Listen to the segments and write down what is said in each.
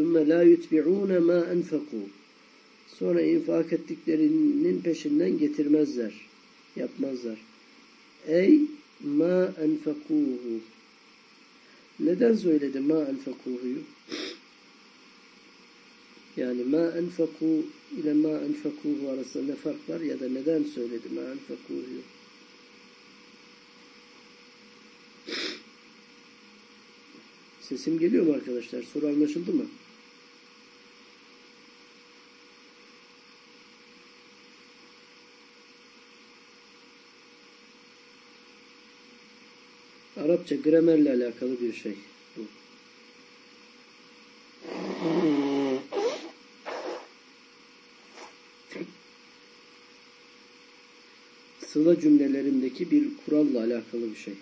ثُمَّ لَا يُتْبِعُونَ مَا أَنْفَقُوا Sonra infak ettiklerinin peşinden getirmezler. Yapmazlar. Ey ma enfekuhu. Neden söyledi ma enfekuhu'yu? Yani ma enfeku ile ma enfekuhu arasında ne fark var ya da neden söyledi ma enfekuhu'yu? Sesim geliyor mu arkadaşlar? Soru anlaşıldı mı? Arapça gramerle alakalı bir şey bu. Sıla cümlelerindeki bir kuralla alakalı bir şey.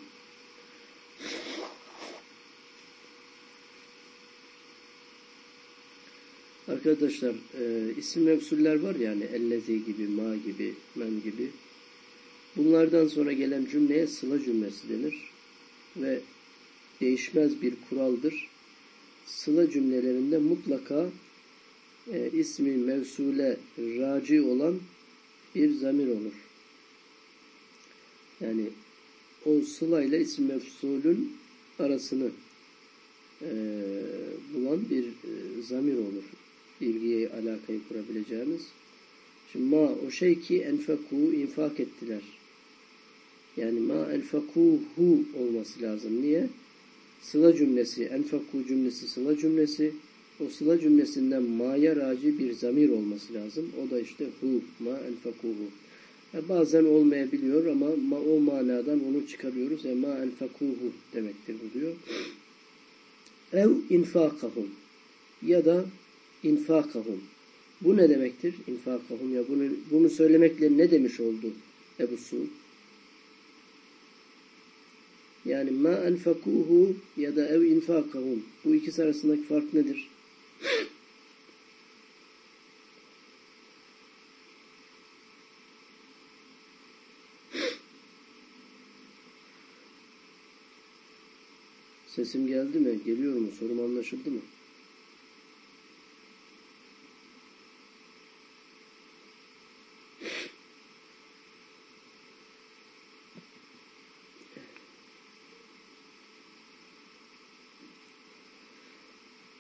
Arkadaşlar e, isim mevsuller var yani ellezi gibi, ma gibi, men gibi. Bunlardan sonra gelen cümleye sıla cümlesi denir ve değişmez bir kuraldır. Sıla cümlelerinde mutlaka e, ismi mevsule raci olan bir zamir olur. Yani o sıla ile isim mevsulün arasını e, bulan bir e, zamir olur. İlgiye, alakayı kurabileceğimiz. Şimdi ma o şey ki enfeku infak ettiler. Yani ma enfekuhu olması lazım. Niye? Sıla cümlesi, enfeku cümlesi sıla cümlesi. O sıla cümlesinden ma'ya raci bir zamir olması lazım. O da işte hu, ma enfekuhu. Yani bazen olmayabiliyor ama ma, o manadan onu çıkarıyoruz. E ma enfekuhu demektir bu diyor. Ev infakahum ya da infakahum. Bu ne demektir? İnfakahum ya bunu bunu söylemekle ne demiş oldu Ebu Suud? Yani ma enfekuhu ya da ev infakahum. Bu ikisi arasındaki fark nedir? Sesim geldi mi? Geliyor mu? Sorum anlaşıldı mı?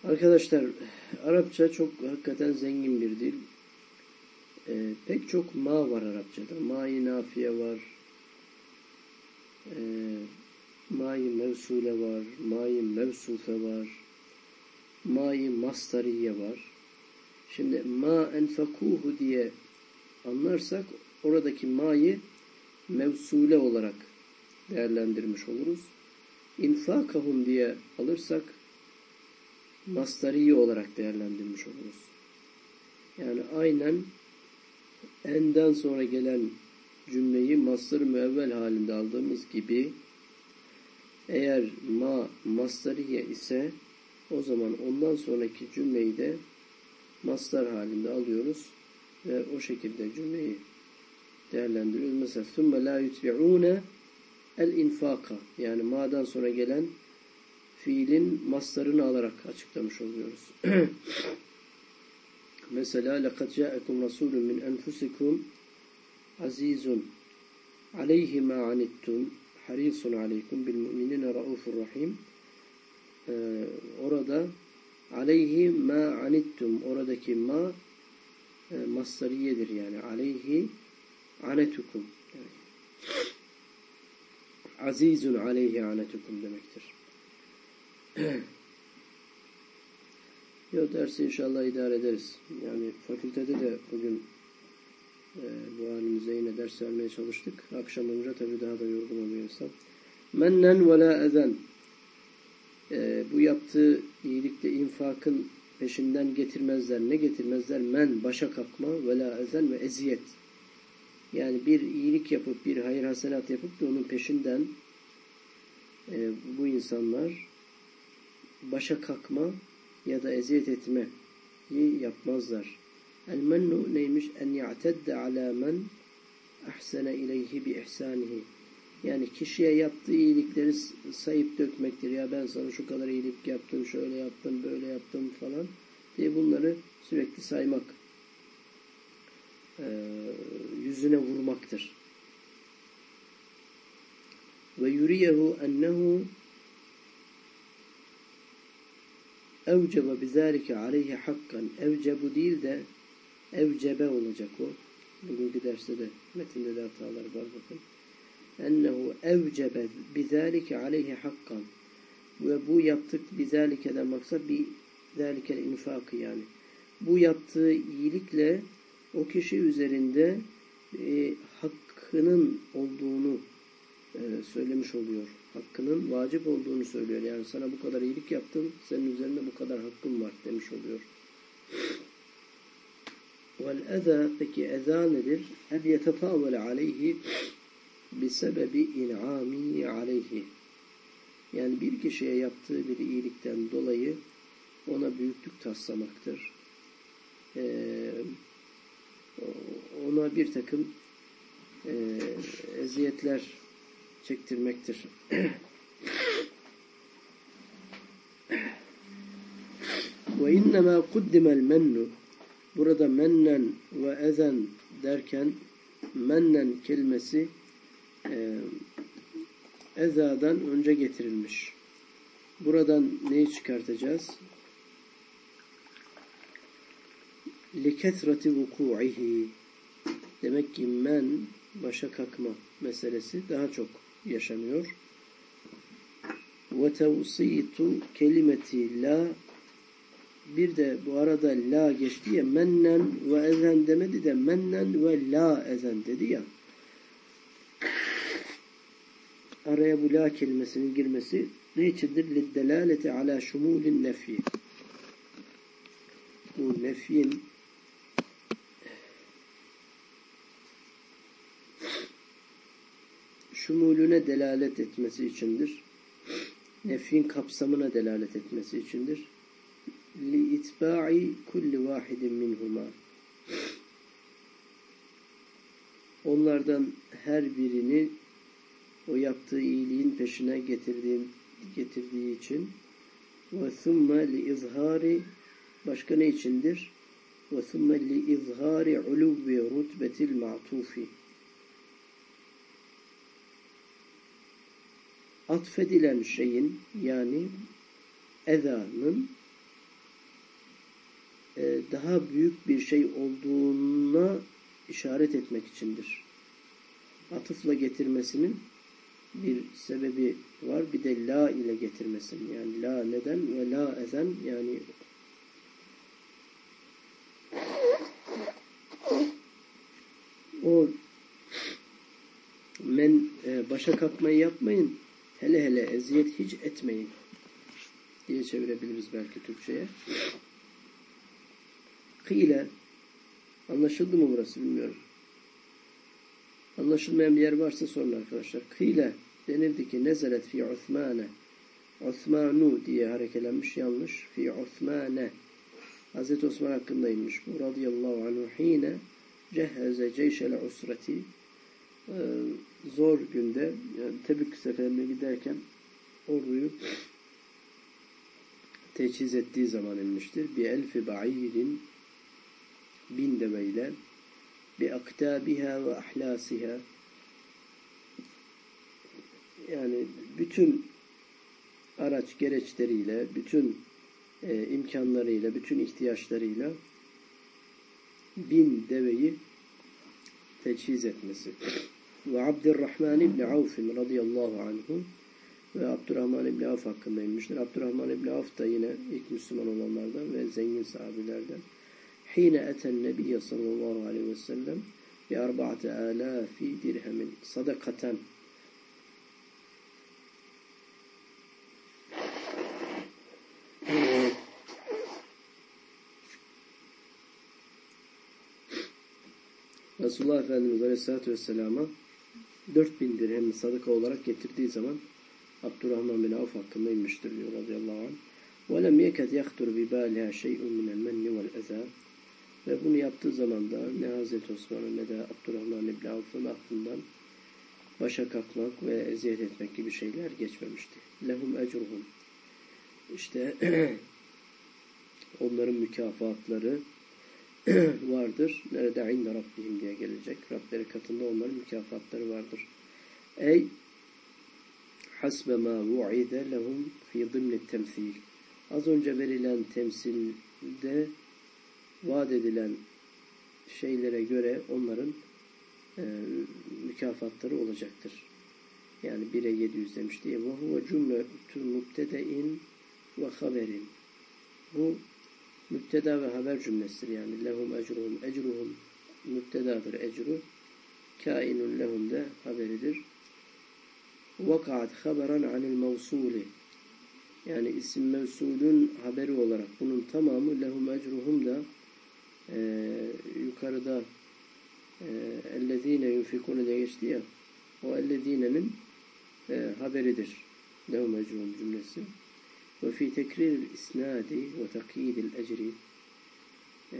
Arkadaşlar Arapça çok hakikaten zengin bir dil. Ee, pek çok ma var Arapçada. Ma-i nafiye var. Ee, ma-i mevsule var. Ma-i mevsufe var. Ma-i mastariye var. Şimdi ma enfekuhu diye anlarsak oradaki ma'yı mevsule olarak değerlendirmiş oluruz. İnfakahum diye alırsak mastariyye olarak değerlendirmiş oluruz. Yani aynen enden sonra gelen cümleyi mastar müevvel halinde aldığımız gibi eğer ma mastariye ise o zaman ondan sonraki cümleyi de mastar halinde alıyoruz ve o şekilde cümleyi değerlendiriyoruz. Mesela ثُمَّ لَا يُتْبِعُونَ el-infaka yani ma'dan sonra gelen fiilin mastarını alarak açıklamış oluyoruz. Mesela لَقَدْ جَاءَكُمْ رَسُولٌ مِنْ أَنْفُسِكُمْ عَز۪يزٌ عَلَيْهِ مَا عَنِتُّمْ حَرِيصٌ عَلَيْكُمْ بِالْمُؤْمِنِينَ رَؤُوفٌ rahim. Ee, orada aleyhi ma anittum oradaki ma e, masteriyedir yani aleyhi anetukum yani. azizun aleyhi anetukum demektir. Yok dersi inşallah idare ederiz. Yani fakültede de bugün e, bu halimize yine ders vermeye çalıştık. Akşam olunca tabi daha da yorgun oluyor insan. Mennen ve la ezen. E, bu yaptığı iyilikte infakın peşinden getirmezler. Ne getirmezler? Men, başa kalkma ve la ezen ve eziyet. Yani bir iyilik yapıp, bir hayır hasenat yapıp da onun peşinden e, bu insanlar başa kalkma ya da eziyet etme yapmazlar. El mennu neymiş? En ya'tedde ala men ahsene ileyhi bi ihsanihi. Yani kişiye yaptığı iyilikleri sayıp dökmektir. Ya ben sana şu kadar iyilik yaptım, şöyle yaptım, böyle yaptım falan. diye bunları sürekli saymak e, yüzüne vurmaktır. Ve yuriyehu ennehu evcebe bizalike aleyhi hakkan evcebu değil de evcebe olacak o. Bugünkü derste de metinde de hatalar var bakın. Ennehu evcebe bizalike aleyhi hakkan ve bu yaptık bizalikeden maksat bir zalikel infakı yani. Bu yaptığı iyilikle o kişi üzerinde e, hakkının olduğunu e, söylemiş oluyor. Hakkının vacip olduğunu söylüyor. Yani sana bu kadar iyilik yaptım, senin üzerinde bu kadar hakkın var demiş oluyor. Eza peki eza nedir? En yetetavele aleyhi bisebebi in'ami aleyhi. Yani bir kişiye yaptığı bir iyilikten dolayı ona büyüklük taslamaktır. Ee, ona bir takım e, eziyetler çektirmektir. ve innema kuddimel mennu burada mennen ve ezen derken mennen kelimesi e, ezadan önce getirilmiş. Buradan neyi çıkartacağız? لِكَثْرَةِ وُقُوعِهِ Demek ki men, başa kalkma meselesi daha çok yaşanıyor. Ve tevsitu kelimeti la bir de bu arada la geçti ya mennen ve ezen demedi de mennen ve la ezen dedi ya. Araya bu la kelimesinin girmesi ne içindir? Liddelaleti ala şumulin nefi. Bu nefin şumulüne delalet etmesi içindir. Nefin kapsamına delalet etmesi içindir. Li itba'i kulli vahidin minhuma. Onlardan her birini o yaptığı iyiliğin peşine getirdiğim, getirdiği için ve thumme li izhari başka ne içindir? Ve thumme li izhari uluvvi rutbetil ma'tufi atfedilen şeyin yani ezanın e, daha büyük bir şey olduğuna işaret etmek içindir. Atıfla getirmesinin bir sebebi var. Bir de la ile getirmesinin. Yani la neden ve la ezen yani o men e, başa kalkmayı yapmayın hele hele eziyet hiç etmeyin diye çevirebiliriz belki Türkçe'ye. Kıyle anlaşıldı mı burası bilmiyorum. Anlaşılmayan bir yer varsa sorun arkadaşlar. Kıyle denildi ki nezelet fi Osmane Osmanu diye harekelenmiş yanlış. Fi Osmane Hazreti Osman hakkında inmiş bu radıyallahu anhu hine cehheze ceyşel usreti ee, zor günde yani Tebük seferine giderken orduyu teçhiz ettiği zaman inmiştir. Bir elfi ba'irin bin deveyle bi aktabiha ve ahlasiha yani bütün araç gereçleriyle, bütün e, imkanlarıyla, bütün ihtiyaçlarıyla bin deveyi teçhiz etmesi. Ve Abdurrahman İbni Avf radıyallahu anhu ve Abdurrahman İbni Avf hakkında inmiştir. Abdurrahman İbni Avf da yine ilk Müslüman olanlardan ve zengin sahabilerden. Hine eten Nebiye sallallahu aleyhi ve sellem bi arba'ate alafi dirhemin sadakaten Resulullah Efendimiz Aleyhisselatü Vesselam'a 4000 dirhem sadaka olarak getirdiği zaman Abdurrahman bin Avf hakkında inmiştir diyor radıyallahu anh. وَلَمْ يَكَدْ يَخْتُرْ بِبَالِهَا شَيْءٌ مِنَ الْمَنِّ وَالْاَذَى Ve bunu yaptığı zaman da ne Hazreti Osman'ın ne de Abdurrahman bin Avf'ın aklından başa kalkmak ve eziyet etmek gibi şeyler geçmemişti. Lehum ecruhum. İşte Onların mükafatları vardır. Nerede inde Rabbihim diye gelecek. Rableri katında onların mükafatları vardır. Ey hasbe ma vu'ide lehum fi dimni temsil. Az önce verilen temsilde vaat edilen şeylere göre onların e, mükafatları olacaktır. Yani 1'e 700 demişti. Ve huve cümletü mübtedein ve haberin. Bu mübteda ve haber cümlesidir. Yani lehum ecruhum. Ecruhum mübtedadır ecru. Kainun lehum de haberidir. Vakaat haberan anil mevsuli. Yani isim mevsulün haberi olarak bunun tamamı lehum ecruhum da e, yukarıda ellezine yunfikune diye geçti ya o ellezinenin e, haberidir. Lehum ecruhum cümlesi. İsnadi ve takyidil ecri. E,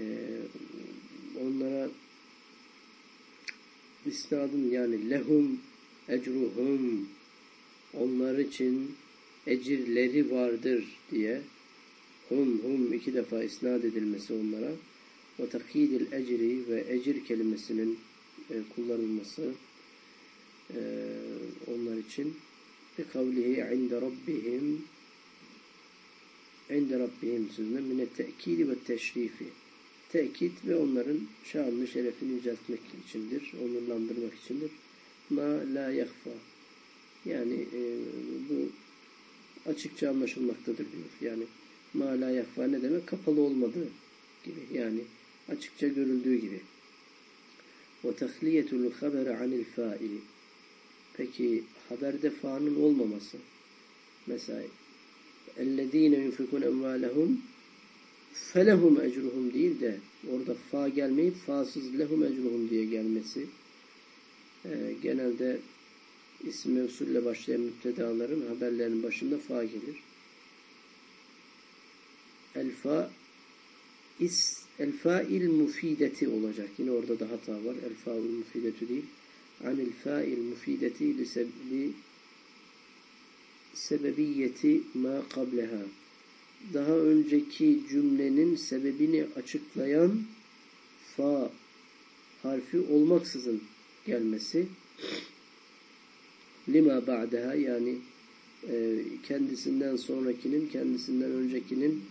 onlara isnadın yani lehum ecruhum onlar için ecirleri vardır diye hum hum iki defa isnad edilmesi onlara. Ve takyidil ecri ve ecir kelimesinin e, kullanılması e, onlar için. Bi kavlihi inde rabbihim inde rabbihim sözüne mine te'kidi ve teşrifi tekit ve onların şanını şerefini yüceltmek içindir, onurlandırmak içindir. Ma la yakfa yani e, bu açıkça anlaşılmaktadır diyor. Yani ma la yakfa ne demek? Kapalı olmadığı gibi. Yani açıkça görüldüğü gibi. Ve tahliyetul haberi anil faili. Peki haberde fa'nın olmaması. Mesela اَلَّذ۪ينَ يُنْفِكُونَ اَمْوَالَهُمْ felehum ecruhum değil de orada fa gelmeyip fasız lehum ecruhum diye gelmesi e, genelde isim mevsulle başlayan müptedaların haberlerinin başında fa gelir. El fa is el fail mufideti olacak. Yine orada da hata var. El fail mufideti değil. Anil fail mufideti li sebebiyeti ma qableha. Daha önceki cümlenin sebebini açıklayan fa harfi olmaksızın gelmesi lima ba'daha yani e, kendisinden sonrakinin kendisinden öncekinin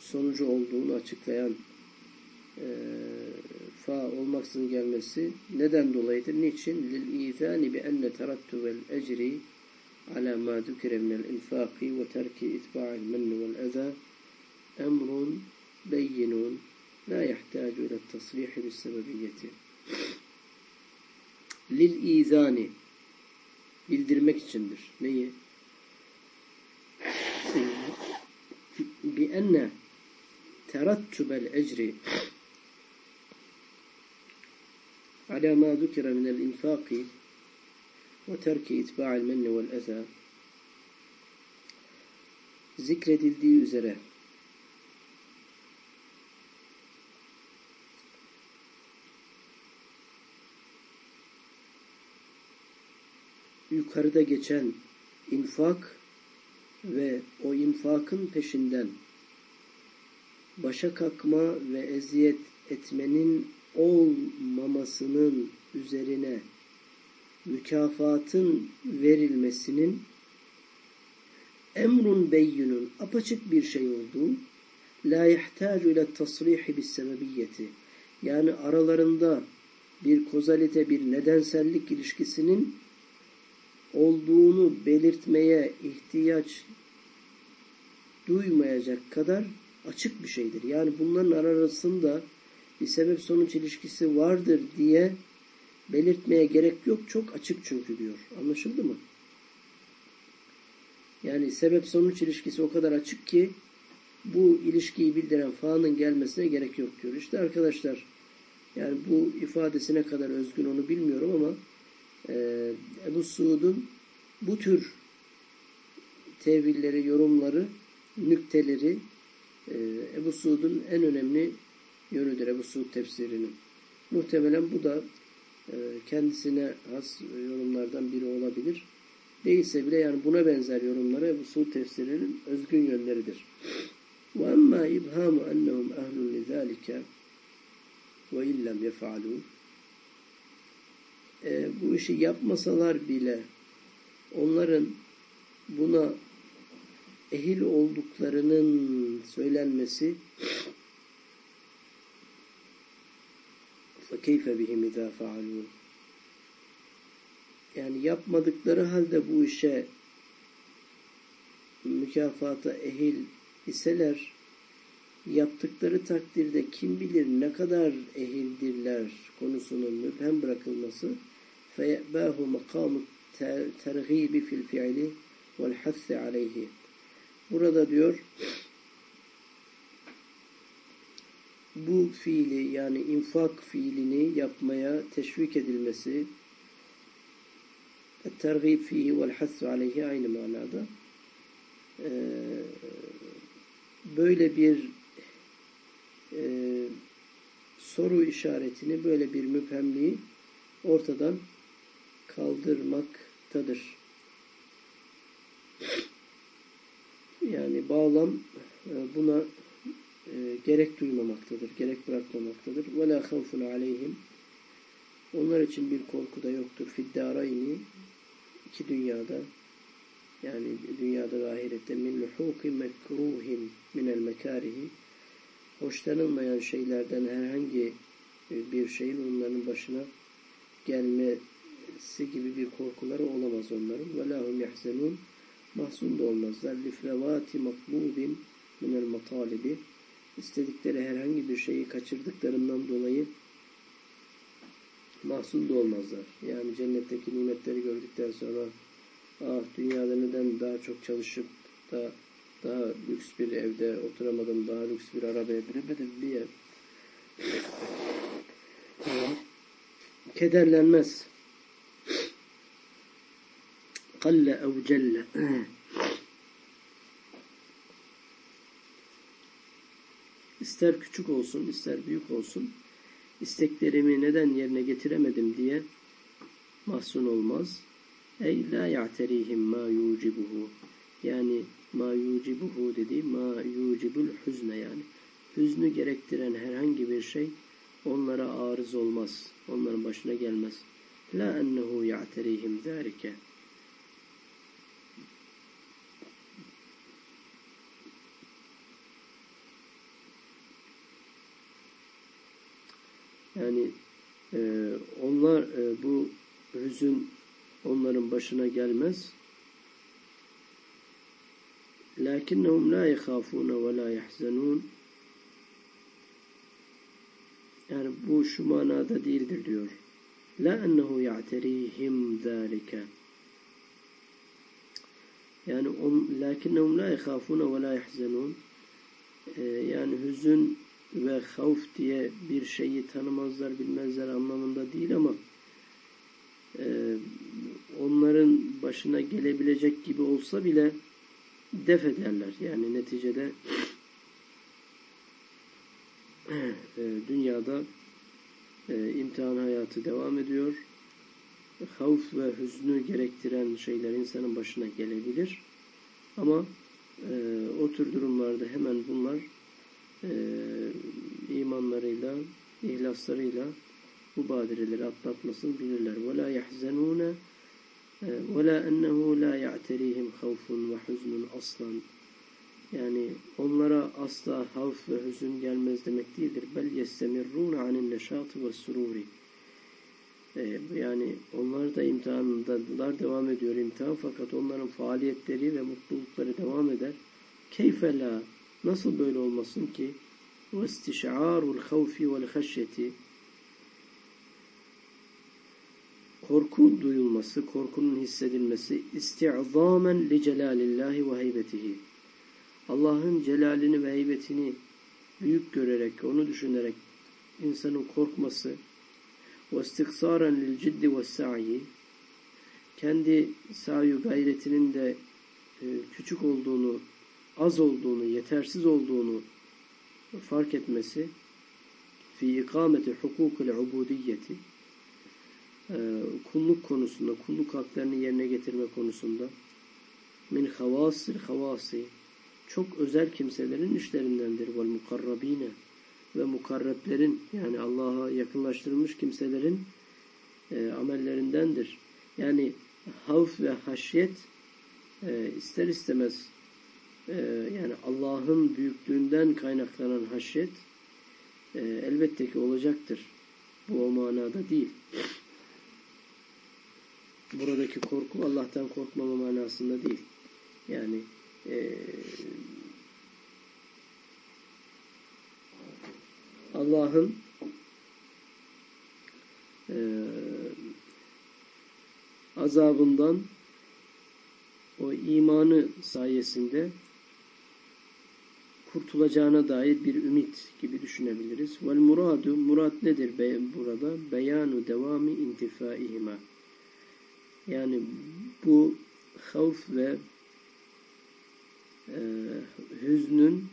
sonucu olduğunu açıklayan e, fa olmaksızın gelmesi neden dolayıdır? Niçin? Lil izani bi enne terattuvel ecri على ما ذكر من الإنفاق وترك إتباع المن والأذى أمر بين لا يحتاج إلى التصريح بالسببية للإيذان bildirmek içindir. Neyi? بأن ترتب الأجر على ما ذكر من الإنفاق وترك إتباع المن والأذى zikredildiği üzere yukarıda geçen infak ve o infakın peşinden başa kalkma ve eziyet etmenin olmamasının üzerine mükafatın verilmesinin emrun beyyinun apaçık bir şey olduğu la yahtacu ile tasrihi bis sebebiyeti yani aralarında bir kozalite bir nedensellik ilişkisinin olduğunu belirtmeye ihtiyaç duymayacak kadar açık bir şeydir. Yani bunların arasında bir sebep sonuç ilişkisi vardır diye belirtmeye gerek yok. Çok açık çünkü diyor. Anlaşıldı mı? Yani sebep sonuç ilişkisi o kadar açık ki bu ilişkiyi bildiren fa'nın gelmesine gerek yok diyor. İşte arkadaşlar yani bu ifadesine kadar özgün onu bilmiyorum ama e, Ebu Suud'un bu tür tevilleri, yorumları, nükteleri e, Ebu Suud'un en önemli yönüdür Ebu Suud tefsirinin. Muhtemelen bu da kendisine has yorumlardan biri olabilir. Değilse bile yani buna benzer yorumları Ebu Suud tefsirinin özgün yönleridir. وأما إبهام أنهم أهل لذلك وإن لم يفعلوا e, bu işi yapmasalar bile onların buna ehil olduklarının söylenmesi فَكَيْفَ بِهِمْ اِذَا فَعَلُوا Yani yapmadıkları halde bu işe mükafata ehil iseler yaptıkları takdirde kim bilir ne kadar ehildirler konusunun müphem bırakılması فَيَأْبَاهُ مَقَامُ tergibi fil fiili vel hasse aleyhi. Burada diyor bu fiili yani infak fiilini yapmaya teşvik edilmesi tergib fihi vel hassu aleyhi aynı manada. Ee, böyle bir e, soru işaretini, böyle bir müphemliği ortadan kaldırmaktadır. Yani bağlam e, buna e, gerek duymamaktadır, gerek bırakmamaktadır. وَلَا خَوْفٌ عَلَيْهِمْ Onlar için bir korku da yoktur. فِدَّارَيْنِ iki dünyada yani dünyada ve ahirette min luhuki mekruhin minel mekarihi hoşlanılmayan şeylerden herhangi bir şeyin onların başına gelmesi gibi bir korkuları olamaz onların. Ve lahum yahzenun mahzun da olmazlar. Lifrevati matlubin minel matalibi istedikleri herhangi bir şeyi kaçırdıklarından dolayı mahzun da olmazlar. Yani cennetteki nimetleri gördükten sonra ah dünyada neden daha çok çalışıp da daha lüks bir evde oturamadım, daha lüks bir arabaya binemedim diye kederlenmez. Kalle ev celle. İster küçük olsun, ister büyük olsun, isteklerimi neden yerine getiremedim diye mahzun olmaz. Ey la ya'terihim ma yucibuhu. Yani ma yucibuhu dediği ma yucibul hüzne yani. Hüznü gerektiren herhangi bir şey onlara arız olmaz. Onların başına gelmez. La ennehu ya'terihim zârike. Yani e, onlar e, bu hüzün onların başına gelmez. Lakinnehum la yehafune ve la yahzenun. Yani bu şu manada değildir diyor. La ennehu ya'terihim zâlike. Yani on, lakinnehum la yehafune ve la yahzenun. Ee, yani hüzün ve havf diye bir şeyi tanımazlar, bilmezler anlamında değil ama e, onların başına gelebilecek gibi olsa bile def ederler. Yani neticede e, dünyada e, imtihan hayatı devam ediyor. Havf ve hüznü gerektiren şeyler insanın başına gelebilir. Ama e, o tür durumlarda hemen bunlar e, imanlarıyla, ihlaslarıyla bu badireleri atlatmasını bilirler. وَلَا يَحْزَنُونَ وَلَا اَنَّهُ لَا يَعْتَرِيهِمْ خَوْفٌ وَحُزْنٌ aslan. Yani onlara asla havf ve hüzün gelmez demek değildir. Bel yestemirrûne anin neşâtı ve sururi. Yani onlar da imtihandalar devam ediyor imtihan fakat onların faaliyetleri ve mutlulukları devam eder. Keyfe la nasıl böyle olmasın ki? Havfi vel haşyeti korku duyulması, korkunun hissedilmesi isti'zamen li celalillahi ve heybetihi. Allah'ın celalini ve heybetini büyük görerek, onu düşünerek insanın korkması ve istiksaran lil ciddi ve sa'i kendi sayu gayretinin de e, küçük olduğunu, az olduğunu, yetersiz olduğunu fark etmesi fi ikameti hukukul ubudiyeti e, kulluk konusunda, kulluk haklarını yerine getirme konusunda min havasir havasi çok özel kimselerin işlerindendir. Vel mukarrabine ve mukarreplerin yani Allah'a yakınlaştırılmış kimselerin e, amellerindendir. Yani havf ve haşyet e, ister istemez e, yani Allah'ın büyüklüğünden kaynaklanan haşyet e, elbette ki olacaktır. Bu o manada değil. Buradaki korku Allah'tan korkmama manasında değil. Yani e, Allah'ın e, azabından o imanı sayesinde kurtulacağına dair bir ümit gibi düşünebiliriz. Vel muradu, murat nedir burada? Beyanu devami intifaihima. Yani bu havf ve e, hüznün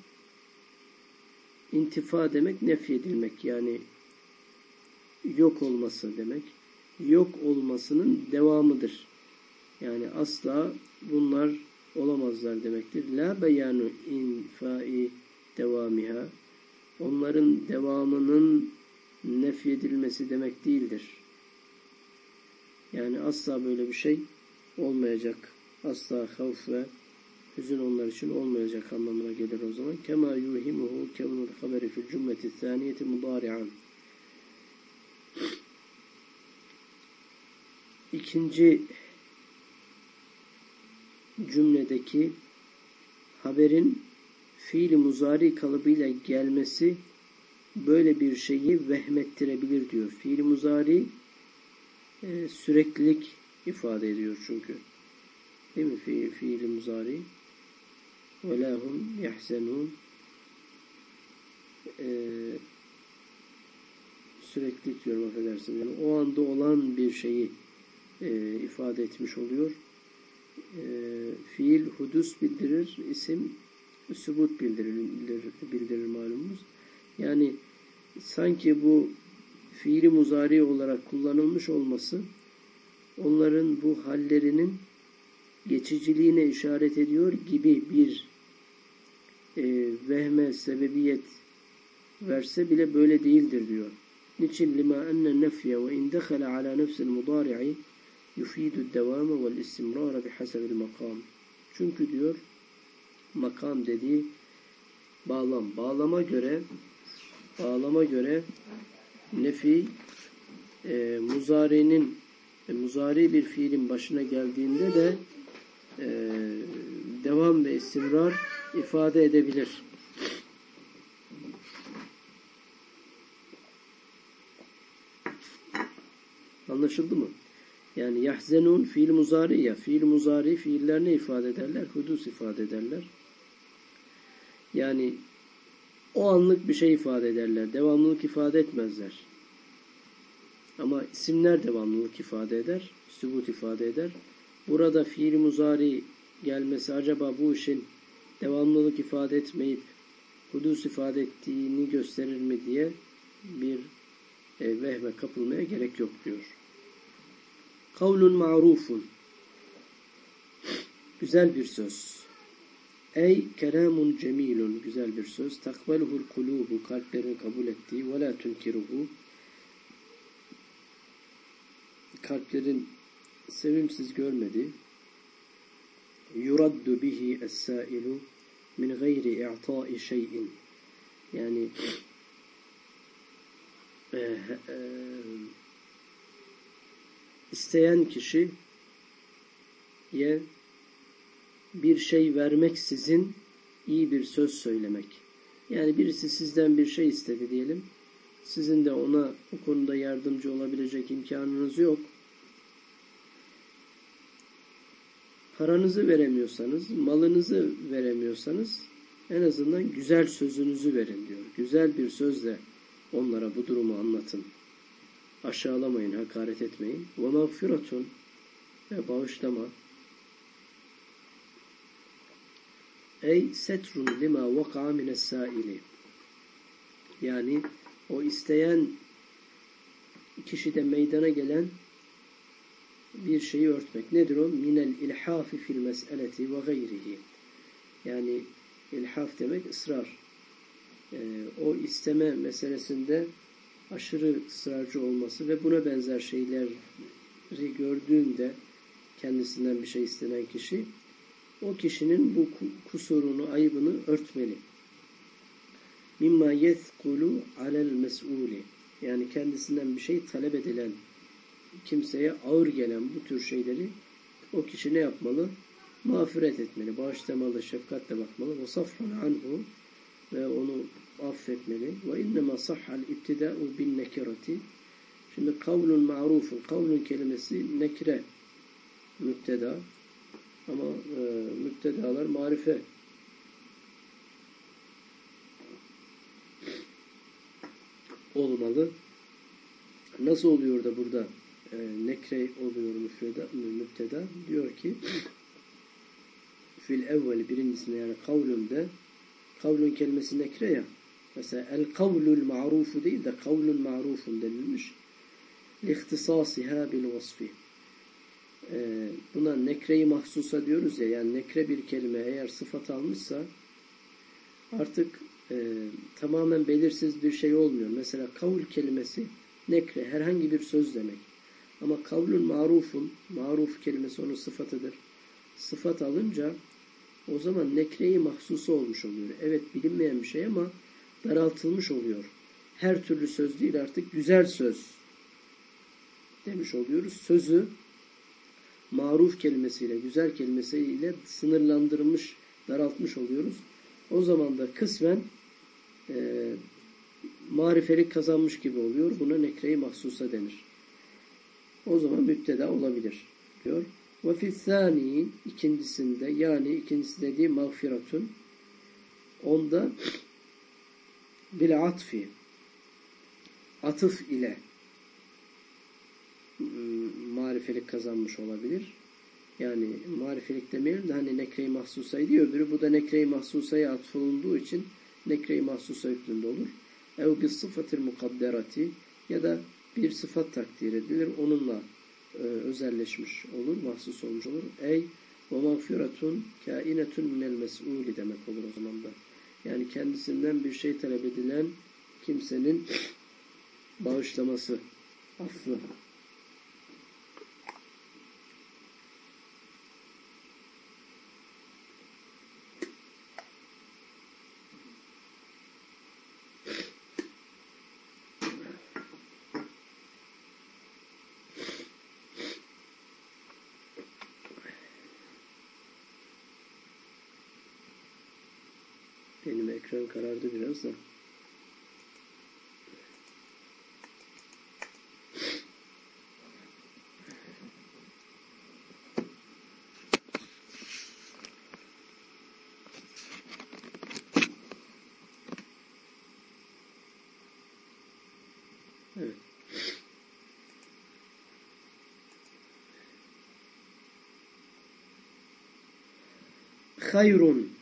intifa demek nefyedilmek yani yok olması demek. Yok olmasının devamıdır. Yani asla bunlar olamazlar demektir. La beyanu infai devamiha onların devamının nefyedilmesi demek değildir. Yani asla böyle bir şey olmayacak. Asla havf ve hüzün onlar için olmayacak anlamına gelir o zaman. Kema yuhimuhu kevnul haberi fil cümleti thaniyeti mudari'an. İkinci cümledeki haberin fiil muzari kalıbıyla gelmesi böyle bir şeyi vehmettirebilir diyor. Fiil muzari e, süreklilik ifade ediyor çünkü. Değil mi? Fi, fiil muzari ve lahum yahzenun e, sürekli diyorum affedersiniz. Yani o anda olan bir şeyi e, ifade etmiş oluyor. E, fiil hudus bildirir, isim sübut bildirir, bildirir malumumuz. Yani sanki bu fiili muzari olarak kullanılmış olması onların bu hallerinin geçiciliğine işaret ediyor gibi bir e, vehme sebebiyet verse bile böyle değildir diyor. Niçin lima enne nefye ve in dekhala ala nefsil mudari'i yufidu devame vel istimrara bihasebil makam. Çünkü diyor makam dediği bağlam. Bağlama göre bağlama göre nefi e, muzari'nin e, muzari bir fiilin başına geldiğinde de e, devam ve istimrar ifade edebilir. Anlaşıldı mı? Yani yahzenun fiil muzari ya. Fiil muzari fiiller ne ifade ederler? Hudus ifade ederler. Yani o anlık bir şey ifade ederler. Devamlılık ifade etmezler. Ama isimler devamlılık ifade eder. Sübut ifade eder. Burada fiil muzari gelmesi acaba bu işin devamlılık ifade etmeyip hudus ifade ettiğini gösterir mi diye bir e, vehme kapılmaya gerek yok diyor. Kavlun ma'rufun Güzel bir söz. Ey kelamun cemilun güzel bir söz. Takbeluhul kulubu kalplerin kabul ettiği ve la tunkiruhu kalplerin sevimsiz görmediği yuraddu bihi es-sailu min gayri i'ta'i şey'in yani e, e, isteyen kişi ye bir şey vermeksizin iyi bir söz söylemek. Yani birisi sizden bir şey istedi diyelim. Sizin de ona o konuda yardımcı olabilecek imkanınız yok. paranızı veremiyorsanız, malınızı veremiyorsanız en azından güzel sözünüzü verin diyor. Güzel bir sözle onlara bu durumu anlatın. Aşağılamayın, hakaret etmeyin. Ve mağfiratun ve bağışlama. Ey setrun lima vaka mines saili. Yani o isteyen kişide meydana gelen bir şeyi örtmek. Nedir o? Minel ilhafi fil meseleti ve gayrihi. Yani İlhaf demek ısrar. Ee, o isteme meselesinde aşırı ısrarcı olması ve buna benzer şeyleri gördüğünde kendisinden bir şey istenen kişi o kişinin bu kusurunu, ayıbını örtmeli. Mimma yethkulu alel mes'uli yani kendisinden bir şey talep edilen kimseye ağır gelen bu tür şeyleri o kişi ne yapmalı? Mağfiret etmeli, bağışlamalı, şefkatle bakmalı. Ve safhun anhu ve onu affetmeli. Ve innema sahhal ibtida'u bin nekirati Şimdi kavlun ma'rufun. Kavlun kelimesi nekre müpteda ama e, müptedalar marife olmalı. Nasıl oluyor da burada e, nekre oluyor müfreda, müpteda? Diyor ki fil evvel birincisinde yani kavlünde kavlun kelimesi nekre ya mesela el kavlul ma'rufu değil de kavlun ma'rufun denilmiş lihtisasiha bil vasfi ee, buna nekreyi mahsusa diyoruz ya yani nekre bir kelime eğer sıfat almışsa artık e, tamamen belirsiz bir şey olmuyor. Mesela kavul kelimesi nekre herhangi bir söz demek. Ama kavlun marufun maruf kelimesi onun sıfatıdır. Sıfat alınca o zaman nekreyi mahsusu olmuş oluyor. Evet bilinmeyen bir şey ama daraltılmış oluyor. Her türlü söz değil artık güzel söz demiş oluyoruz. Sözü maruf kelimesiyle, güzel kelimesiyle sınırlandırılmış, daraltmış oluyoruz. O zaman da kısmen e, marifelik kazanmış gibi oluyor. Buna nekre-i mahsusa denir. O zaman müpteda olabilir diyor. Ve fissani ikincisinde yani ikincisi dediği mağfiratun onda bil atfi atıf ile marifelik kazanmış olabilir. Yani marifelik demeyelim de hani nekre-i mahsusayı diyor. Öbürü bu da nekre-i mahsusaya atfolunduğu için nekre-i mahsusa hükmünde olur. Ev bir sıfatır mukadderati ya da bir sıfat takdir edilir. Onunla e, özelleşmiş olur, mahsus olmuş olur. Ey ve mağfiretun kainetun minel mes'uli demek olur o zaman da. Yani kendisinden bir şey talep edilen kimsenin bağışlaması, affı Benim ekran karardı biraz da. Evet. Hayrun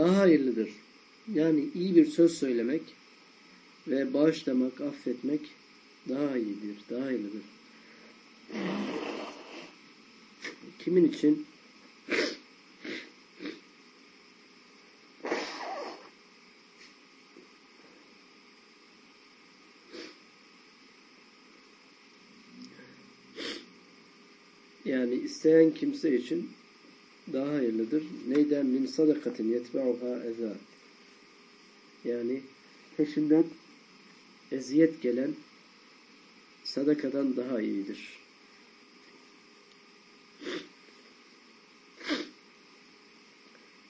daha hayırlıdır. Yani iyi bir söz söylemek ve bağışlamak, affetmek daha iyidir, daha hayırlıdır. Kimin için? Yani isteyen kimse için daha hayırlıdır. Neyden? Min sadakatin yetba'uha eza. Yani peşinden eziyet gelen sadakadan daha iyidir.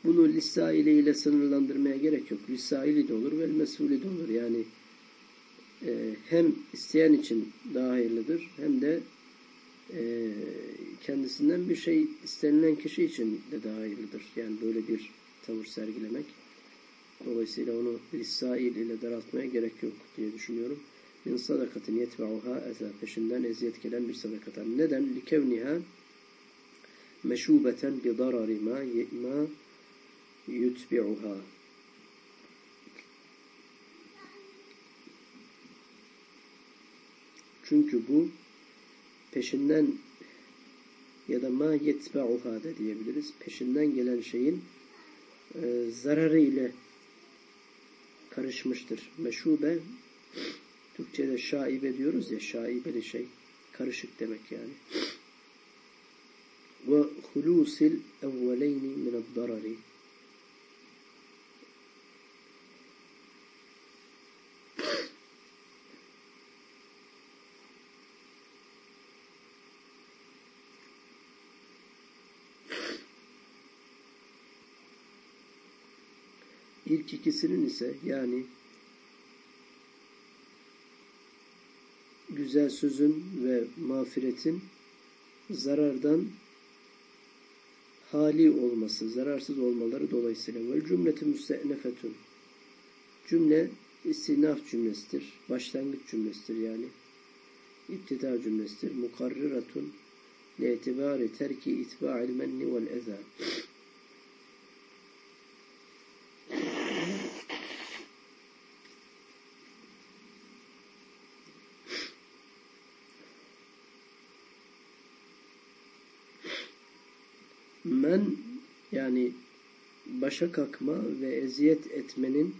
Bunu lissaili ile sınırlandırmaya gerek yok. Lissaili de olur, vel mesulü de olur. Yani e, hem isteyen için daha hayırlıdır hem de e, kendisinden bir şey istenilen kişi için de daha hayırlıdır. Yani böyle bir tavır sergilemek. Dolayısıyla onu lissail ile daraltmaya gerek yok diye düşünüyorum. Min sadakatin yetba'uha eza peşinden eziyet gelen bir sadakatan. Neden? Likevniha meşubeten bi darari ma, ma yutbi'uha. Çünkü bu peşinden ya da ma yetba'uha da diyebiliriz. Peşinden gelen şeyin e, zararı ile karışmıştır. Meşube Türkçe'de şaibe diyoruz ya şaibeli şey karışık demek yani. Ve hulusil evveleyni mined darari İlk ikisinin ise yani güzel sözün ve mağfiretin zarardan hali olması, zararsız olmaları dolayısıyla vel cümleti müstenefetun cümle istinaf cümlesidir. Başlangıç cümlesidir yani. İptida cümlesidir. Mukarriratun li'tibari terki itba'il menni vel eza. Men yani başa kalkma ve eziyet etmenin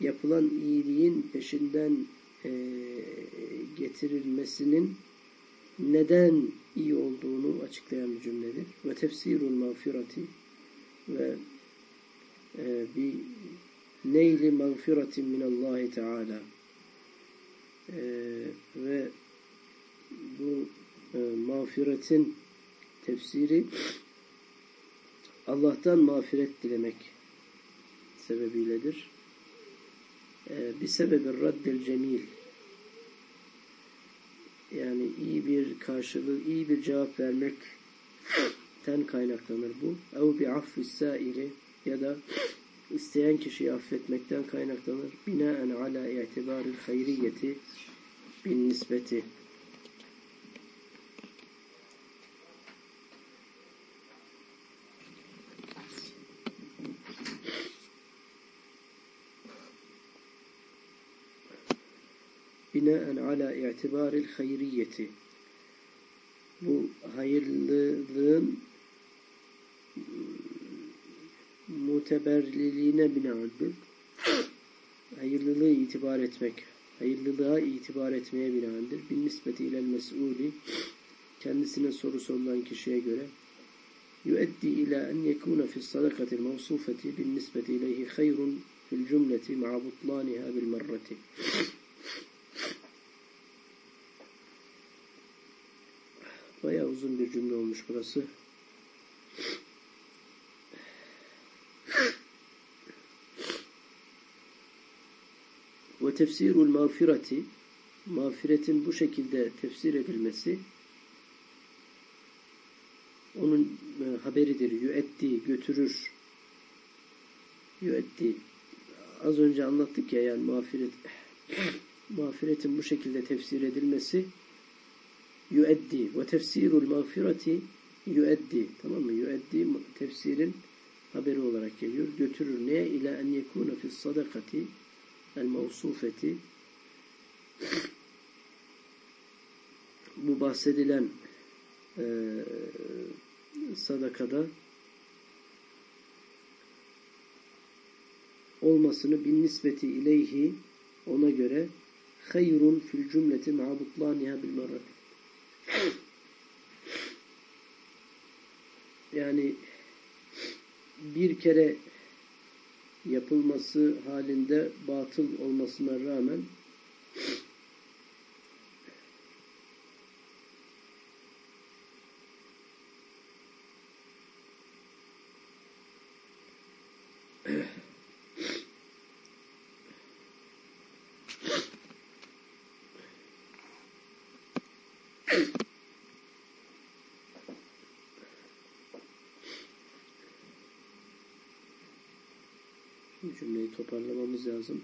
yapılan iyiliğin peşinden e, getirilmesinin neden iyi olduğunu açıklayan bir cümledir. Ve tefsirul mağfirati ve e, bir neyli mağfiratin minallahi teala e, ve bu e, mağfiretin tefsiri Allah'tan mağfiret dilemek sebebiyledir. Ee, bir sebebi raddel cemil yani iyi bir karşılığı, iyi bir cevap vermekten kaynaklanır bu. Ev bi affis saili ya da isteyen kişiyi affetmekten kaynaklanır. Binaen ala itibaril hayriyeti bin nisbeti binaen ala i'tibaril hayriyeti bu hayırlılığın muteberliliğine binaendir. Hayırlılığı itibar etmek, hayırlılığa itibar etmeye binaendir. Bin nispeti ilel mes'uli kendisine soru sorulan kişiye göre يؤدي إلى أن يكون في الصدقة الموصوفة بالنسبة إليه خير في الجملة مع بطلانها بالمرة Bayağı uzun bir cümle olmuş burası. Ve tefsirul mağfireti mağfiretin bu şekilde tefsir edilmesi onun e, haberidir. Yüetti, götürür. Yüetti. Az önce anlattık ya yani mağfiret mağfiretin bu şekilde tefsir edilmesi yüeddi ve tefsirul mağfireti yüeddi tamam mı? Yüeddi tefsirin haberi olarak geliyor. Götürür neye? İlâ en yekûne fis sadakati el mevsufeti bu bahsedilen e, sadakada olmasını bin nispeti ileyhi ona göre hayrun fil cümleti ma'butlaniha bil marrat yani bir kere yapılması halinde batıl olmasına rağmen Bu cümleyi toparlamamız lazım.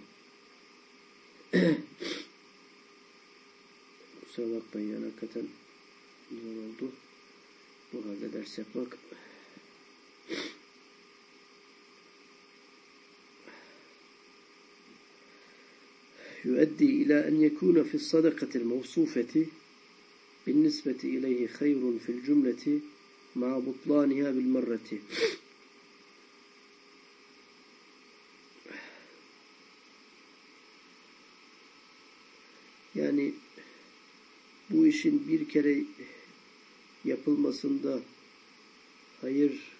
Kusura bakmayın yani hakikaten zor oldu. Bu halde ders yapmak. يؤدي إلى أن يكون في الصدقة الموصوفة بالنسبة إليه خير في الجملة مع بطلانها بالمرة işin bir kere yapılmasında hayır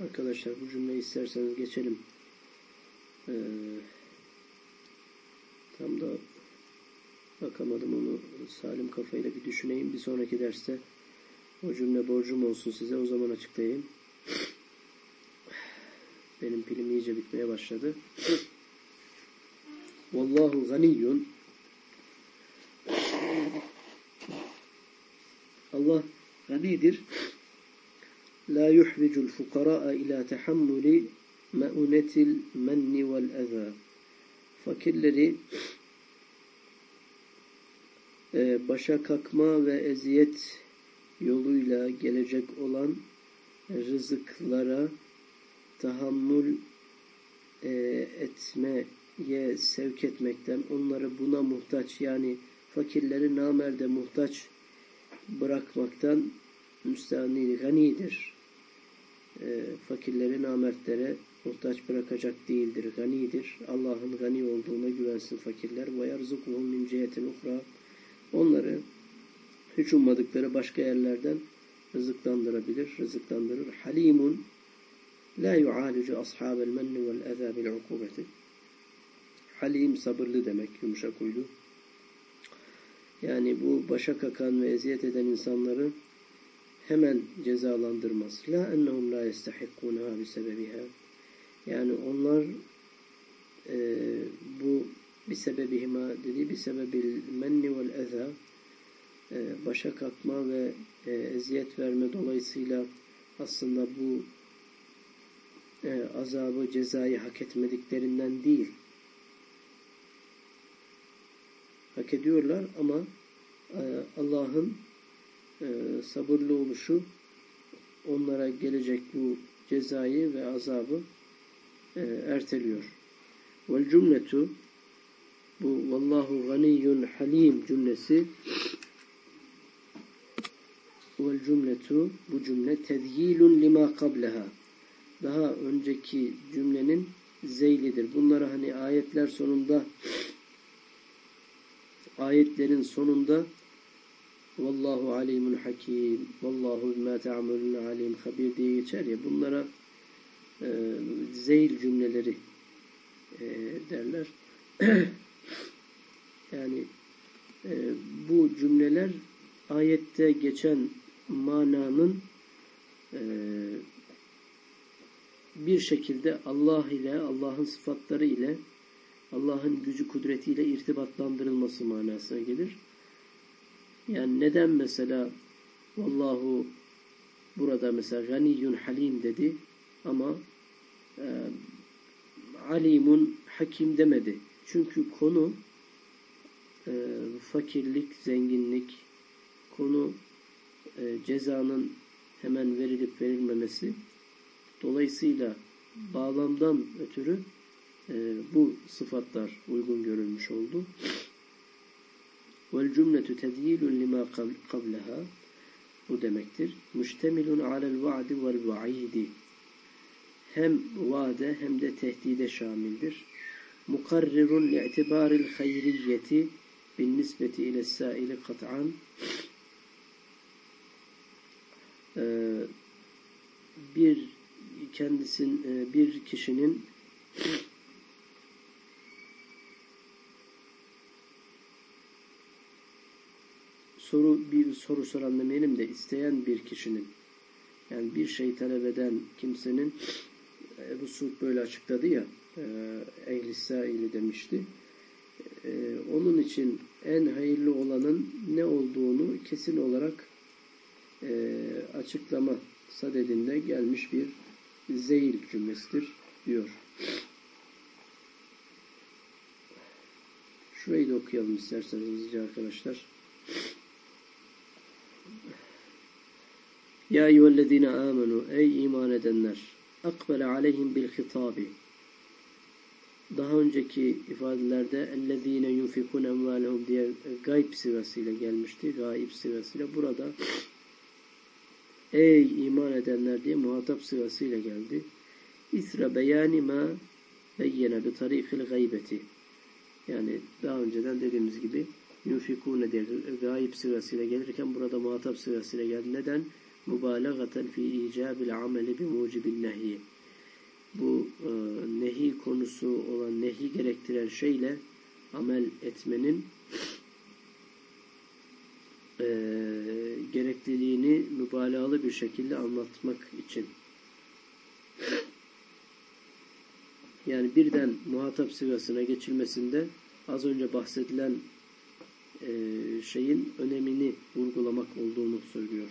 Arkadaşlar bu cümleyi isterseniz geçelim. Ee, tam da bakamadım onu salim kafayla bir düşüneyim. Bir sonraki derste o cümle borcum olsun size. O zaman açıklayayım. Benim pilim iyice bitmeye başladı. Vallahu ganiyyun Allah ganidir. La yuhvicul fukara'a ila tahammuli meunetil menni vel eza. Fakirleri e, başa kakma ve eziyet yoluyla gelecek olan rızıklara tahammül e, etmeye sevk etmekten, onları buna muhtaç yani fakirleri namerde muhtaç bırakmaktan müstahni ganidir. E, fakirleri namertlere muhtaç bırakacak değildir. Ganidir. Allah'ın gani olduğuna güvensin fakirler. Ve yarzukuhum min cihetin uhra. Onları hiç ummadıkları başka yerlerden rızıklandırabilir, rızıklandırır. Halimun la yu'alicu ashabel menni vel eza bil ukubeti. Halim sabırlı demek, yumuşak huylu. Yani bu başa kakan ve eziyet eden insanları hemen cezalandırmaz. La ennehum la yestahikkunaha bi sebebiha. Yani onlar e, bu bir sebebihima dediği bir sebebil menni vel eza e, başa kalkma ve e, eziyet verme dolayısıyla aslında bu e, azabı, cezayı hak etmediklerinden değil. Hak ediyorlar ama Allah'ın sabırlı oluşu onlara gelecek bu cezayı ve azabı erteliyor. Vel cümletu bu vallahu ganiyyun halim cümlesi vel cümletu bu cümle tezyilun lima kableha daha önceki cümlenin zeylidir. Bunları hani ayetler sonunda ayetlerin sonunda Vallahu alimun hakim Vallahu bima ta'malun alim habir diye geçer ya bunlara e, zeyl cümleleri e, derler. yani e, bu cümleler ayette geçen mananın e, bir şekilde Allah ile Allah'ın sıfatları ile Allah'ın gücü kudretiyle irtibatlandırılması manasına gelir. Yani neden mesela Allahu burada mesela ganiyyun halim dedi ama e, alimun hakim demedi. Çünkü konu e, fakirlik, zenginlik, konu e, cezanın hemen verilip verilmemesi. Dolayısıyla bağlamdan ötürü e, bu sıfatlar uygun görülmüş oldu. Cümletu tezyilun lima qablaha bu demektir. Alel vaadi vel vaidi hem vaade hem de tehdide şamildir. Mukarrirun li'tibaril hayriyeti bin nisbeti ile saili kat'an bir kendisin e, bir kişinin soru bir soru soran demeyelim de isteyen bir kişinin yani bir şey talep eden kimsenin Ebu Suud böyle açıkladı ya e, ehli saili demişti. E, onun için en hayırlı olanın ne olduğunu kesin olarak e, açıklama sadedinde gelmiş bir zeyil cümlesidir diyor. Şurayı da okuyalım isterseniz hızlıca arkadaşlar. Ya eyyühellezine amenu ey iman edenler akbele aleyhim bil hitabi daha önceki ifadelerde ellezine yunfikun emvalehum diye gayb sigasıyla gelmişti. Gaib sigasıyla. Burada ey iman edenler diye muhatap sigasıyla geldi. İsra beyani ma beyyene bi tarikil gaybeti. Yani daha önceden dediğimiz gibi yunfikune diye gayb sigasıyla gelirken burada muhatap sigasıyla geldi. Neden? Mübalağaten fi icabil ameli bi mucibin nehyi. Bu e, nehi konusu olan nehi gerektiren şeyle amel etmenin e, gerekliliğini mübalağalı bir şekilde anlatmak için. Yani birden muhatap sırasına geçilmesinde az önce bahsedilen e, şeyin önemini vurgulamak olduğunu söylüyor.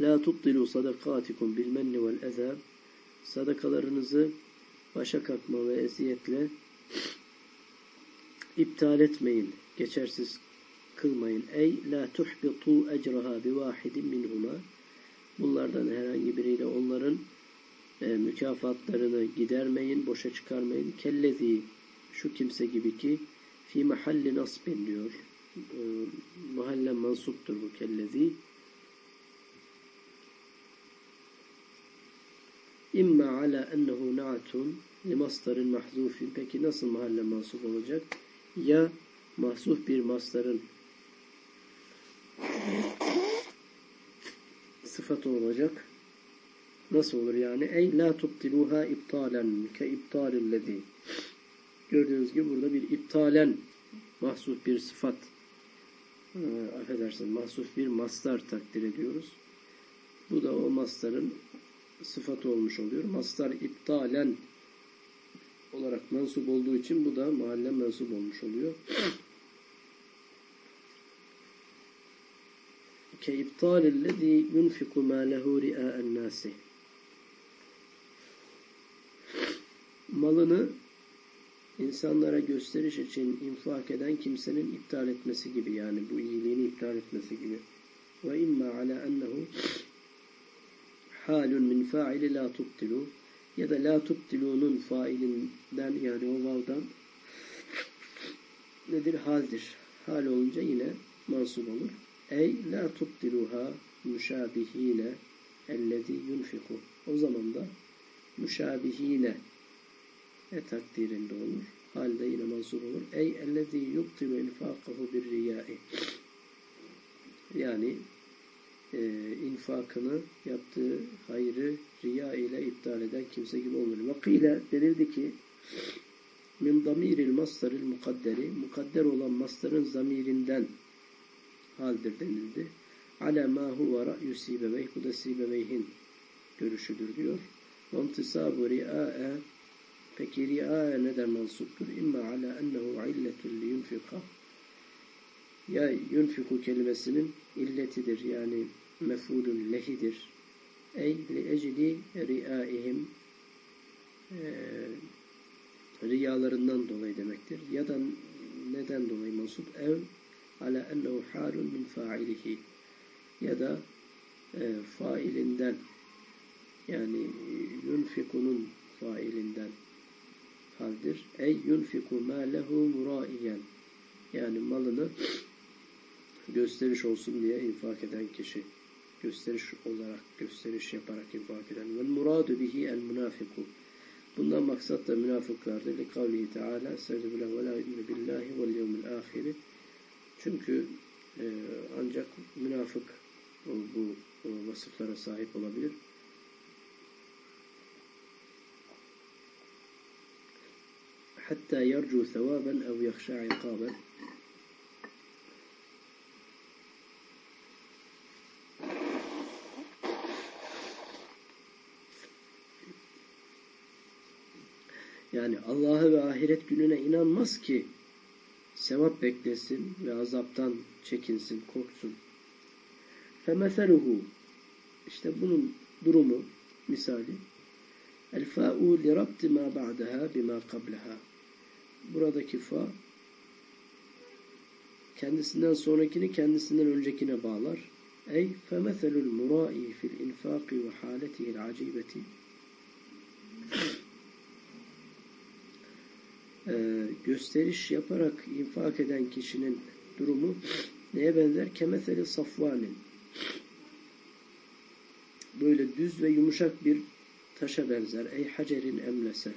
La tubtilu sadakatikum bil menni vel eza sadakalarınızı başa kalkma ve eziyetle iptal etmeyin, geçersiz kılmayın. Ey la tuhbitu ecraha bi vahidin minhuma bunlardan herhangi biriyle onların e, mükafatlarını gidermeyin, boşa çıkarmayın. Kellezi şu kimse gibi ki fi mahalli nasbin diyor. E, mahalle mansuptur bu kellezi. İmma ala ennehu na'atun limastarın mahzufin. Peki nasıl mahalle mansup olacak? Ya mahsuf bir mastarın sıfatı olacak. Nasıl olur yani? Ey la tubtiluha iptalen ke iptalillezi. Gördüğünüz gibi burada bir iptalen mahsuf bir sıfat e, affedersin mahsuf bir mastar takdir ediyoruz. Bu da o mastarın sıfatı olmuş oluyor. Mastar iptalen olarak mensup olduğu için bu da mahalle mensup olmuş oluyor. Ke iptalillezî yunfiku mâlehu ri'â'en nâsi. Malını insanlara gösteriş için infak eden kimsenin iptal etmesi gibi yani bu iyiliğini iptal etmesi gibi. Ve imma ala ennehu halun min faili la tubtilu ya da la tubtilu'nun failinden yani o vavdan nedir? Haldir. Hal olunca yine mansub olur. Ey la tubtiluha müşabihine ellezî yunfiku. O zaman da müşabihine e takdirinde olur. Halde yine mansub olur. Ey ellezî yubtilu infakahu bir riyai. Yani e, infakını yaptığı hayrı riya ile iptal eden kimse gibi olur. Vakile denildi ki min damiril mastaril mukadderi mukadder olan mastarın zamirinden haldir denildi. Ala ma huve ra'yu sibeveyh bu da sibeveyhin görüşüdür diyor. Vantisabu ri'a'e peki ri'a'e neden mansuptur? İmma ala ennehu illetul li yunfika ya yunfiku kelimesinin illetidir yani mef'ulün lehidir. Ey li ecli ri'aihim e, riyalarından dolayı demektir. Ya da neden dolayı mensup? Ev ala ennehu halun min failihi ya da e, failinden yani yunfikunun failinden haldir. Ey yunfiku ma lehu muraiyen yani malını gösteriş olsun diye infak eden kişi. Gösteriş olarak, gösteriş yaparak infak eden. Ve muradu bihi el münafiku. Bundan maksat da münafıklardır. Li kavlihi teala Estağfirullah ve la yu'minu billahi vel yevmil ahiri. Çünkü e, ancak münafık o, bu o vasıflara sahip olabilir. Hatta yercu sevaben ev yakşa ikaben. Yani Allah'a ve ahiret gününe inanmaz ki sevap beklesin ve azaptan çekinsin, korksun. فَمَثَلُهُ işte bunun durumu, misali El-fa'u li rabti ma ba'daha bima qablaha Buradaki fa kendisinden sonrakini kendisinden öncekine bağlar. Ey femethelul murai fil infaki ve haletihi ee, gösteriş yaparak infak eden kişinin durumu neye benzer? Kemeseli safvanin. Böyle düz ve yumuşak bir taşa benzer. Ey hacerin emlese.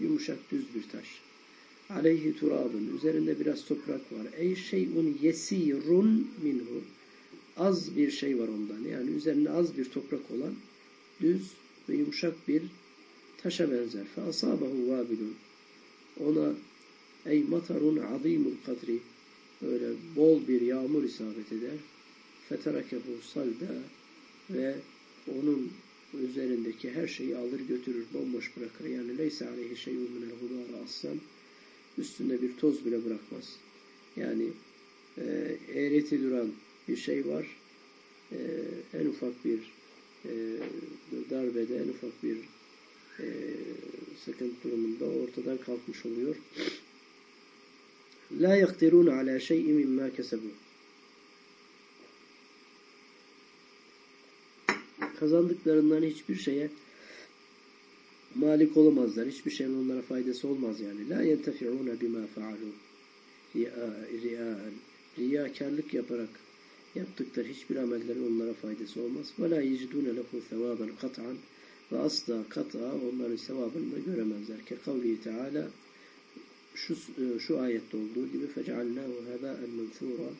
Yumuşak düz bir taş. Aleyhi turabın. Üzerinde biraz toprak var. Ey şeyun yesirun minhu. Az bir şey var ondan. Yani üzerinde az bir toprak olan düz ve yumuşak bir taşa benzer. Fe asabahu vabilun. Ona ey matarun azimul kadri böyle bol bir yağmur isabet eder. Feterakehu salda ve onun üzerindeki her şeyi alır götürür, bomboş bırakır. Yani leyse aleyhi şeyun minel hudara aslan üstünde bir toz bile bırakmaz. Yani e, eğreti duran bir şey var. E, en ufak bir e, darbede, en ufak bir e, sıkıntı durumunda ortadan kalkmış oluyor. La yakdirun ala şey'in mimma kesebu. Kazandıklarından hiçbir şeye malik olamazlar. Hiçbir şeyin onlara faydası olmaz yani. La yentefi'una bima faalu riya'an. Riyakarlık yaparak yaptıkları hiçbir amellerin onlara faydası olmaz. Ve la yecidune lehu sevaben kat'an ve asla kat'a onların sevabını da göremezler. Ke kavli teala şu, şu ayette olduğu gibi fecealnahu hebâen menthûrâ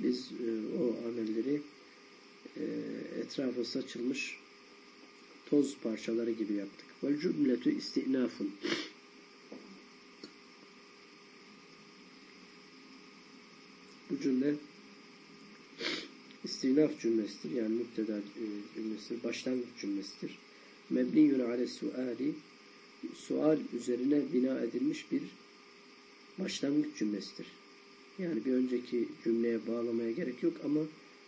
biz e, o amelleri e, etrafı saçılmış toz parçaları gibi yaptık. Vel cümletü istinafun bu cümle istinaf cümlesidir. Yani müpteda e, cümlesidir. Başlangıç cümlesidir Mebniyun ale suali sual üzerine bina edilmiş bir başlangıç cümlesidir. Yani bir önceki cümleye bağlamaya gerek yok ama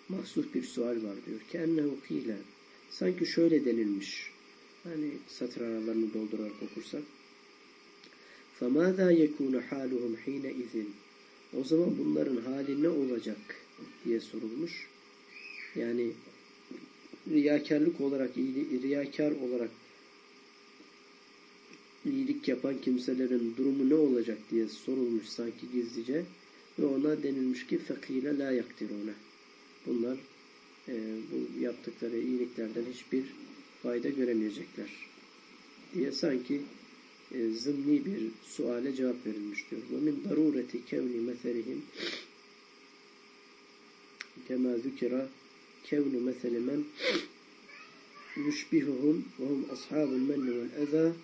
mahsus bir sual var diyor. Kennehu kile sanki şöyle denilmiş. Hani satır aralarını doldurarak okursak. فَمَاذَا يَكُونُ حَالُهُمْ حِينَ اِذٍ O zaman bunların hali ne olacak diye sorulmuş. Yani riyakarlık olarak, riyakar olarak iyilik yapan kimselerin durumu ne olacak diye sorulmuş sanki gizlice ve ona denilmiş ki fekile la yaktirune. Bunlar e, bu yaptıkları iyiliklerden hiçbir fayda göremeyecekler diye sanki e, zımni bir suale cevap verilmiş diyor. Ve min darureti kevni meselihim kema zükira الكون مثل من يشبههم وهم أصحاب المن والأذى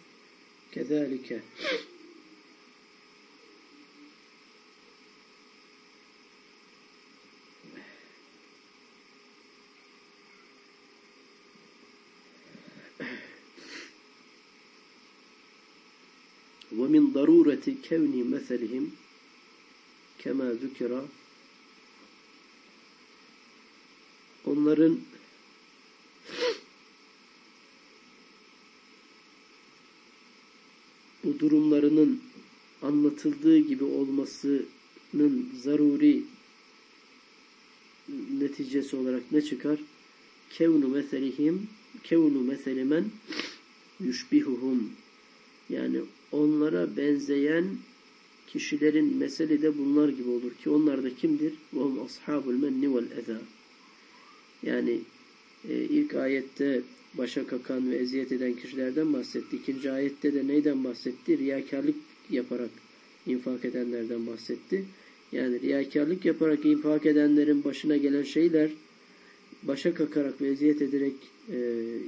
كذلك. ومن ضرورة كون مثلهم كما ذكر onların bu durumlarının anlatıldığı gibi olmasının zaruri neticesi olarak ne çıkar? Kevnu meselihim kevnu meselimen yüşbihuhum yani onlara benzeyen kişilerin meseli de bunlar gibi olur ki onlar da kimdir? Vahum ashabul menni vel eza. Yani e, ilk ayette başa kakan ve eziyet eden kişilerden bahsetti. İkinci ayette de neyden bahsetti? Riyakarlık yaparak infak edenlerden bahsetti. Yani riyakarlık yaparak infak edenlerin başına gelen şeyler başa kakarak ve eziyet ederek e,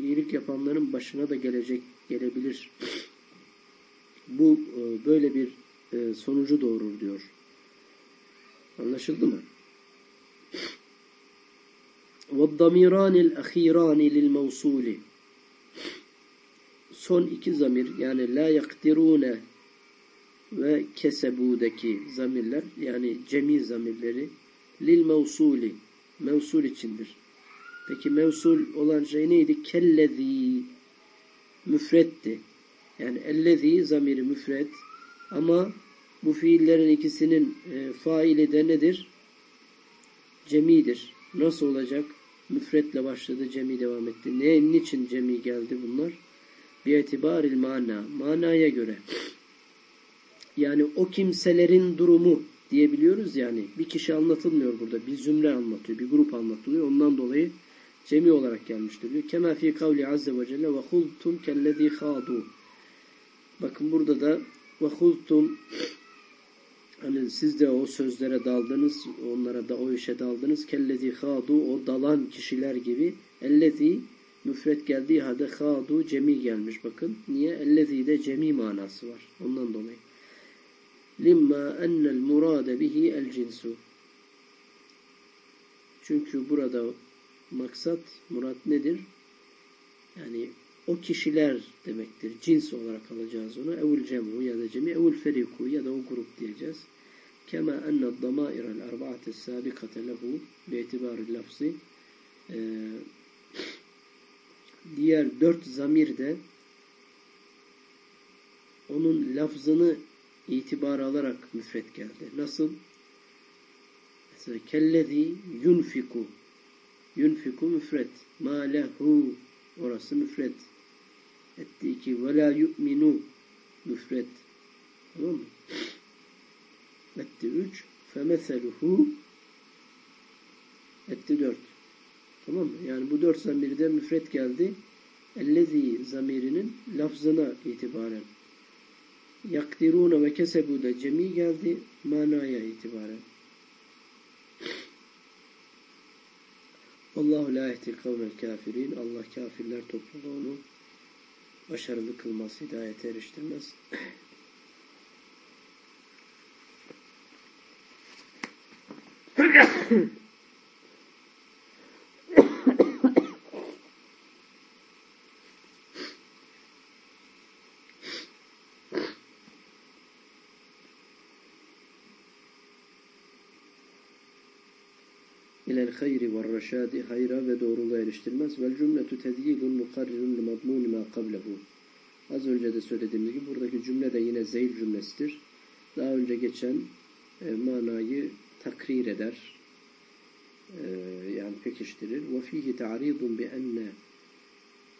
iyilik yapanların başına da gelecek gelebilir. Bu e, böyle bir e, sonucu doğurur diyor. Anlaşıldı mı? وَالضَّمِيرَانِ الْأَخِيرَانِ لِلْمَوْصُولِ Son iki zamir yani la yakdirune ve kesebu'daki zamirler yani cemi zamirleri lil mevsuli mevsul içindir. Peki mevsul olan şey neydi? Kellezi müfretti. Yani ellezi zamiri müfret ama bu fiillerin ikisinin e, faili de nedir? Cemidir. Nasıl olacak? Müfretle başladı, cemi devam etti. Ne, niçin cemi geldi bunlar? Bi'etibaril mana. Manaya göre. Yani o kimselerin durumu diyebiliyoruz yani. Bir kişi anlatılmıyor burada. Bir zümre anlatıyor. Bir grup anlatılıyor. Ondan dolayı cemi olarak gelmiştir diyor. Kema fi kavli azze ve celle ve hultum kellezi khadu. Bakın burada da ve hultum hani siz de o sözlere daldınız, onlara da o işe daldınız. Kellezi khadu o dalan kişiler gibi. Ellezi müfret geldiği halde khadu cemi gelmiş bakın. Niye? Ellezi de cemi manası var. Ondan dolayı. Limma ennel murade bihi el cinsu. Çünkü burada maksat, murat nedir? Yani o kişiler demektir. Cins olarak alacağız onu. Evul cemu ya da cemi, evul feriku ya da o grup diyeceğiz. Kema enne damairel arba'ate sabikate lehu bi'itibaril lafzi diğer dört zamir de onun lafzını itibar alarak müfret geldi. Nasıl? Mesela kellezi yunfiku yunfiku müfret ma lehu orası müfret etti iki ve la yu'minu müfret tamam mı? etti üç femeseluhu etti dört tamam mı? Yani bu dört zamirde müfret geldi ellezi zamirinin lafzına itibaren yakdirune ve kesebu da cemi geldi manaya itibaren. Allahu la yehdil kavmel kafirin. Allah kafirler topluluğunu başarılı kılmaz, hidayete eriştirmez. İlel hayri ve reşadi hayra ve doğruluğa eriştirmez. Vel cümletu tedyilun mukarrirun li madmuni ma qablehu. Az önce de söylediğimiz gibi buradaki cümle de yine zeyl cümlesidir. Daha önce geçen e, manayı takrir eder. E, yani pekiştirir. Ve fihi ta'ridun bi enne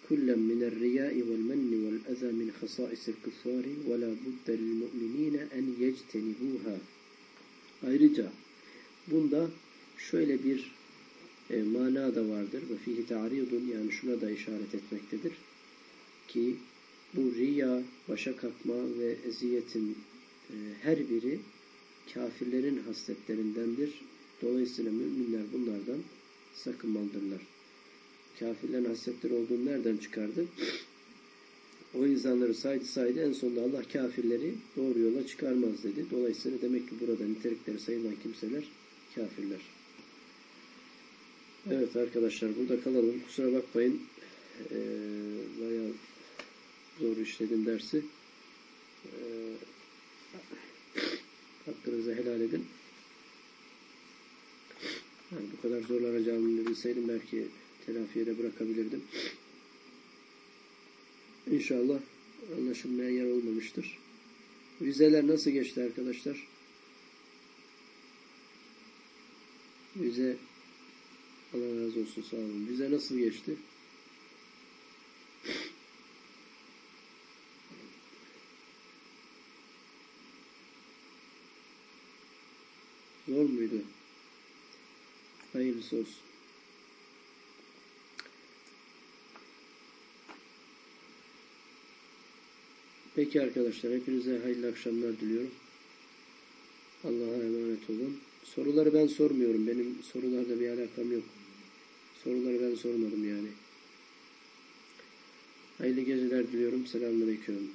kullen minel riyai vel menni vel eza min hasaisil kuffari ve la budde lil mu'minine en yectenibuha. Ayrıca bunda şöyle bir e, mana da vardır. Ve fihi ta'ridun yani şuna da işaret etmektedir. Ki bu riya, başa kalkma ve eziyetin e, her biri kafirlerin hasletlerindendir. Dolayısıyla müminler bunlardan sakınmalıdırlar. Kafirlerin hasletleri olduğunu nereden çıkardı? O insanları saydı saydı en sonunda Allah kafirleri doğru yola çıkarmaz dedi. Dolayısıyla demek ki burada nitelikleri sayılan kimseler kafirler. Evet arkadaşlar burada kalalım. Kusura bakmayın. Ee, bayağı zor işledim dersi. Ee, hakkınızı helal edin. Yani bu kadar zorlanacağımı bilseydim belki telafiye de bırakabilirdim. İnşallah anlaşılmayan yer olmamıştır. Vizeler nasıl geçti arkadaşlar? Vize Allah razı olsun sağ olun. Vize nasıl geçti? Zor muydu? Hayırlısı olsun. Peki arkadaşlar hepinize hayırlı akşamlar diliyorum. Allah'a emanet olun. Soruları ben sormuyorum. Benim sorularda bir alakam yok. Soruları ben sormadım yani. Hayırlı geceler diliyorum. Selamünaleyküm.